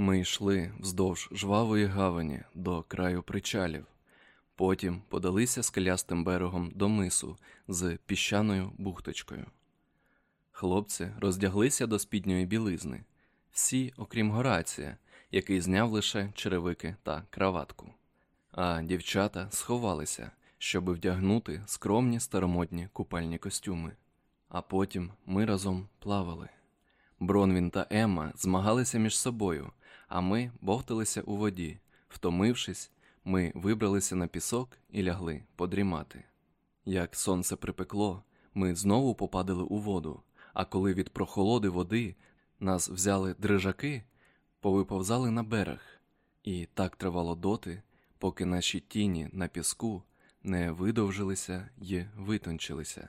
Ми йшли вздовж жвавої гавані до краю причалів, потім подалися скелястим берегом до мису з піщаною бухточкою. Хлопці роздяглися до спідньої білизни, всі, окрім Горація, який зняв лише черевики та краватку. А дівчата сховалися, щоб вдягнути скромні старомодні купальні костюми. А потім ми разом плавали. Бронвін та Емма змагалися між собою, а ми бовталися у воді. Втомившись, ми вибралися на пісок і лягли подрімати. Як сонце припекло, ми знову попадали у воду, а коли від прохолоди води нас взяли дрижаки, повиповзали на берег, і так тривало доти, поки наші тіні на піску не видовжилися й витончилися.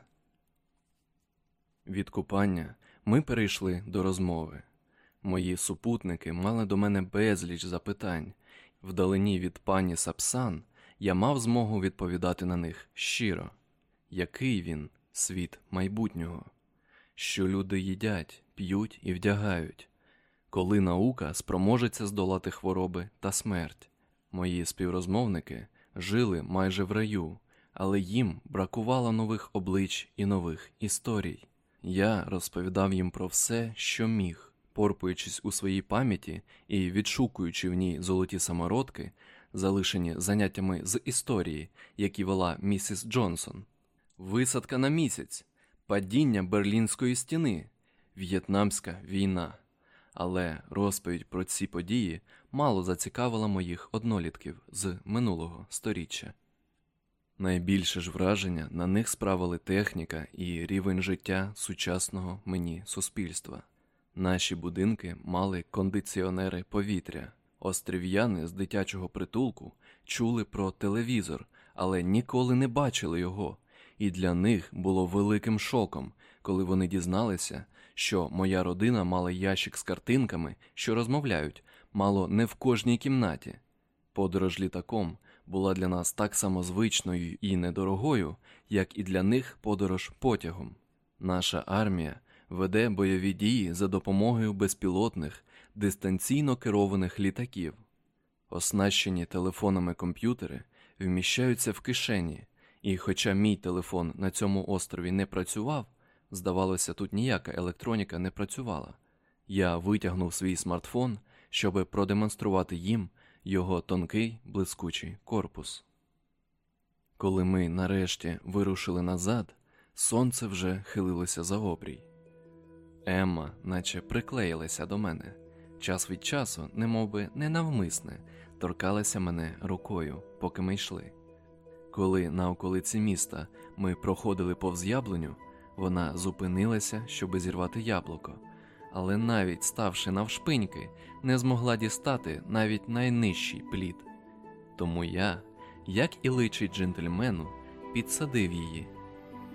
Від купання ми перейшли до розмови. Мої супутники мали до мене безліч запитань. Вдалині від пані Сапсан я мав змогу відповідати на них щиро, який він світ майбутнього, що люди їдять, п'ють і вдягають, коли наука спроможеться здолати хвороби та смерть. Мої співрозмовники жили майже в раю, але їм бракувало нових облич і нових історій. Я розповідав їм про все, що міг, порпуючись у своїй пам'яті і відшукуючи в ній золоті самородки, залишені заняттями з історії, які вела місіс Джонсон, висадка на місяць, падіння Берлінської стіни, В'єтнамська війна. Але розповідь про ці події мало зацікавила моїх однолітків з минулого сторіччя. Найбільше ж враження на них справили техніка і рівень життя сучасного мені суспільства. Наші будинки мали кондиціонери повітря, острів'яни з дитячого притулку чули про телевізор, але ніколи не бачили його, і для них було великим шоком, коли вони дізналися, що моя родина мала ящик з картинками, що розмовляють, мало не в кожній кімнаті. Подорож літаком була для нас так само звичною і недорогою, як і для них подорож потягом. Наша армія веде бойові дії за допомогою безпілотних, дистанційно керованих літаків. Оснащені телефонами комп'ютери вміщаються в кишені, і, хоча мій телефон на цьому острові не працював, здавалося, тут ніяка електроніка не працювала. Я витягнув свій смартфон, щоб продемонструвати їм його тонкий блискучий корпус. Коли ми нарешті вирушили назад, сонце вже хилилося за обрій. Емма, наче приклеїлася до мене, час від часу, немовби ненавмисне, торкалася мене рукою, поки ми йшли. Коли на околиці міста ми проходили повз яблуню, вона зупинилася, щоби зірвати яблуко, але навіть ставши навшпиньки, не змогла дістати навіть найнижчий плід. Тому я, як і личить джентльмену, підсадив її,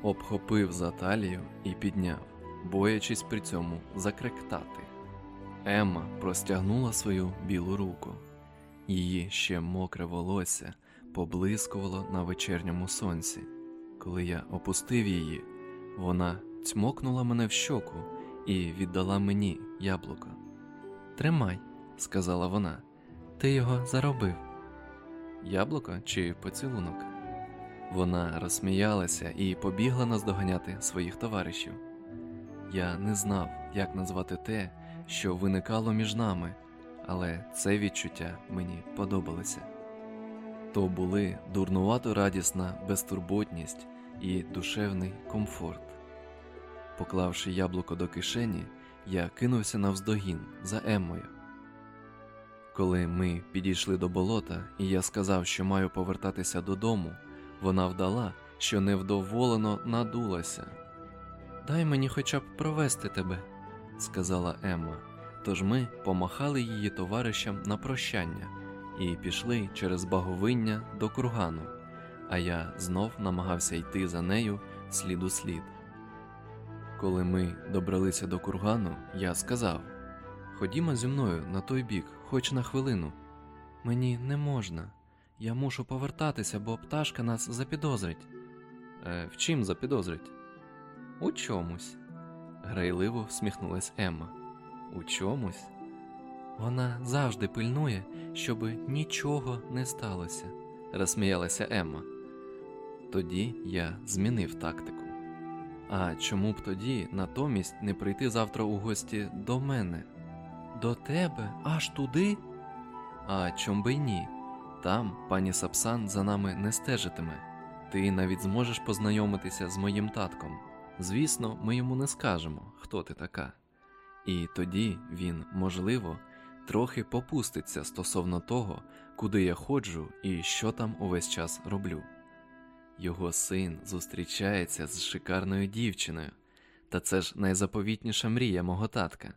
обхопив за талію і підняв, боячись при цьому закректати. Емма простягнула свою білу руку, її ще мокре волосся поблискувало на вечірньому сонці. Коли я опустив її, вона цмокнула мене в щоку і віддала мені яблуко. Тримай, сказала вона, ти його заробив. Яблуко чи поцілунок? Вона розсміялася і побігла наздоганяти своїх товаришів. Я не знав, як назвати те, що виникало між нами, але це відчуття мені подобалося. То були дурнувато радісна безтурботність і душевний комфорт. Поклавши яблуко до кишені, я кинувся навздогін за Еммою. Коли ми підійшли до болота, і я сказав, що маю повертатися додому, вона вдала, що невдоволено надулася. Дай мені хоча б провести тебе, сказала Емма. Тож ми помахали її товаришам на прощання і пішли через баговиння до кургану, а я знов намагався йти за нею слід у слід. Коли ми добралися до кургану, я сказав Ходімо зі мною на той бік, хоч на хвилину. Мені не можна. Я мушу повертатися, бо пташка нас запідозрить. Е, в чим запідозрить? У чомусь. Грайливо всміхнулась Емма. У чомусь? Вона завжди пильнує, щоби нічого не сталося, розсміялася Емма. Тоді я змінив тактику. А чому б тоді натомість не прийти завтра у гості до мене? До тебе? Аж туди? А чом би й ні? Там пані Сапсан за нами не стежитиме. Ти навіть зможеш познайомитися з моїм татком. Звісно, ми йому не скажемо, хто ти така. І тоді він, можливо, трохи попуститься стосовно того, куди я ходжу і що там увесь час роблю. Його син зустрічається з шикарною дівчиною, та це ж найзаповітніша мрія мого татка.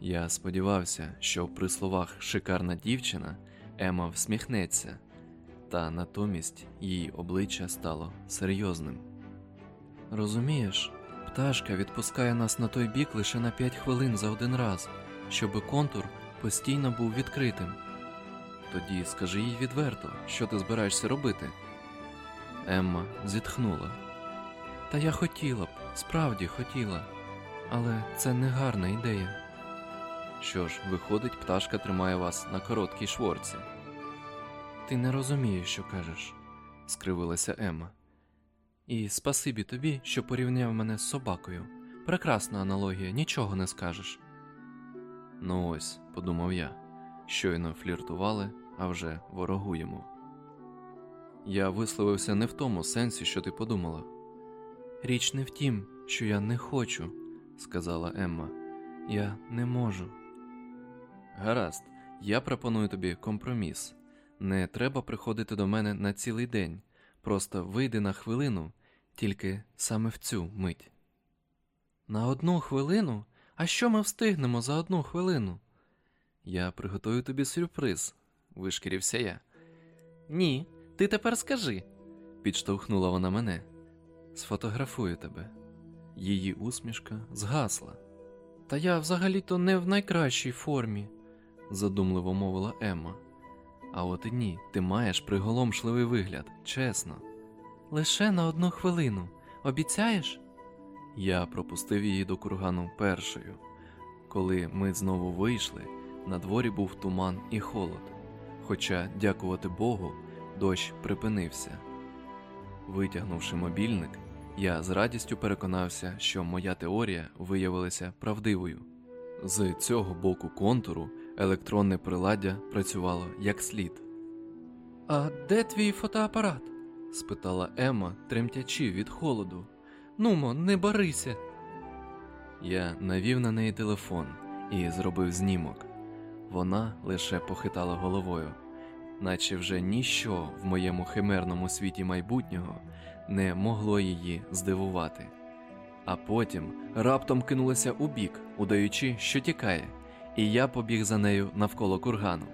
Я сподівався, що при словах шикарна дівчина Ема всміхнеться, та натомість її обличчя стало серйозним. Розумієш, пташка відпускає нас на той бік лише на 5 хвилин за один раз, щоби контур постійно був відкритим. Тоді скажи їй відверто, що ти збираєшся робити. Емма зітхнула. Та я хотіла б, справді хотіла, але це не гарна ідея. Що ж, виходить, пташка тримає вас на короткій шворці. Ти не розумієш, що кажеш, скривилася Емма. І спасибі тобі, що порівняв мене з собакою. Прекрасна аналогія, нічого не скажеш. Ну ось, подумав я, щойно фліртували, а вже ворогуємо. Я висловився не в тому сенсі, що ти подумала. Річ не в тім, що я не хочу, сказала Емма. Я не можу. Гаразд, я пропоную тобі компроміс. Не треба приходити до мене на цілий день. Просто вийди на хвилину, тільки саме в цю мить. На одну хвилину? А що ми встигнемо за одну хвилину? Я приготую тобі сюрприз, вишкірився я. Ні, ти тепер скажи, підштовхнула вона мене. Сфотографую тебе. Її усмішка згасла. Та я взагалі-то не в найкращій формі, задумливо мовила Емма. А от і ні, ти маєш приголомшливий вигляд, чесно. Лише на одну хвилину. Обіцяєш? Я пропустив її до кургану першою. Коли ми знову вийшли, на дворі був туман і холод. Хоча, дякувати Богу, дощ припинився. Витягнувши мобільник, я з радістю переконався, що моя теорія виявилася правдивою. З цього боку контуру електронне приладдя працювало як слід. А де твій фотоапарат? спитала Емма, тремтячи від холоду. Нумо, не барися. Я навів на неї телефон і зробив знімок. Вона лише похитала головою, наче вже ніщо в моєму химерному світі майбутнього не могло її здивувати. А потім раптом кинулася у бік, удаючи, що тікає, і я побіг за нею навколо кургану.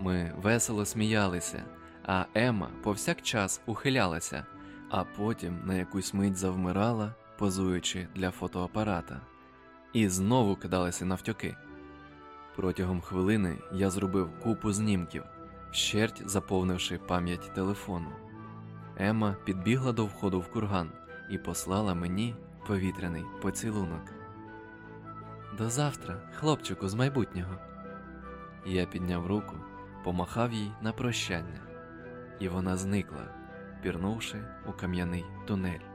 Ми весело сміялися, а Ема повсякчас ухилялася, а потім на якусь мить завмирала, позуючи для фотоапарата, і знову кидалася навтьоки. Протягом хвилини я зробив купу знімків, вщерть заповнивши пам'ять телефону. Ема підбігла до входу в курган і послала мені повітряний поцілунок. До завтра, хлопчику з майбутнього. Я підняв руку, помахав їй на прощання, і вона зникла, пірнувши у кам'яний тунель.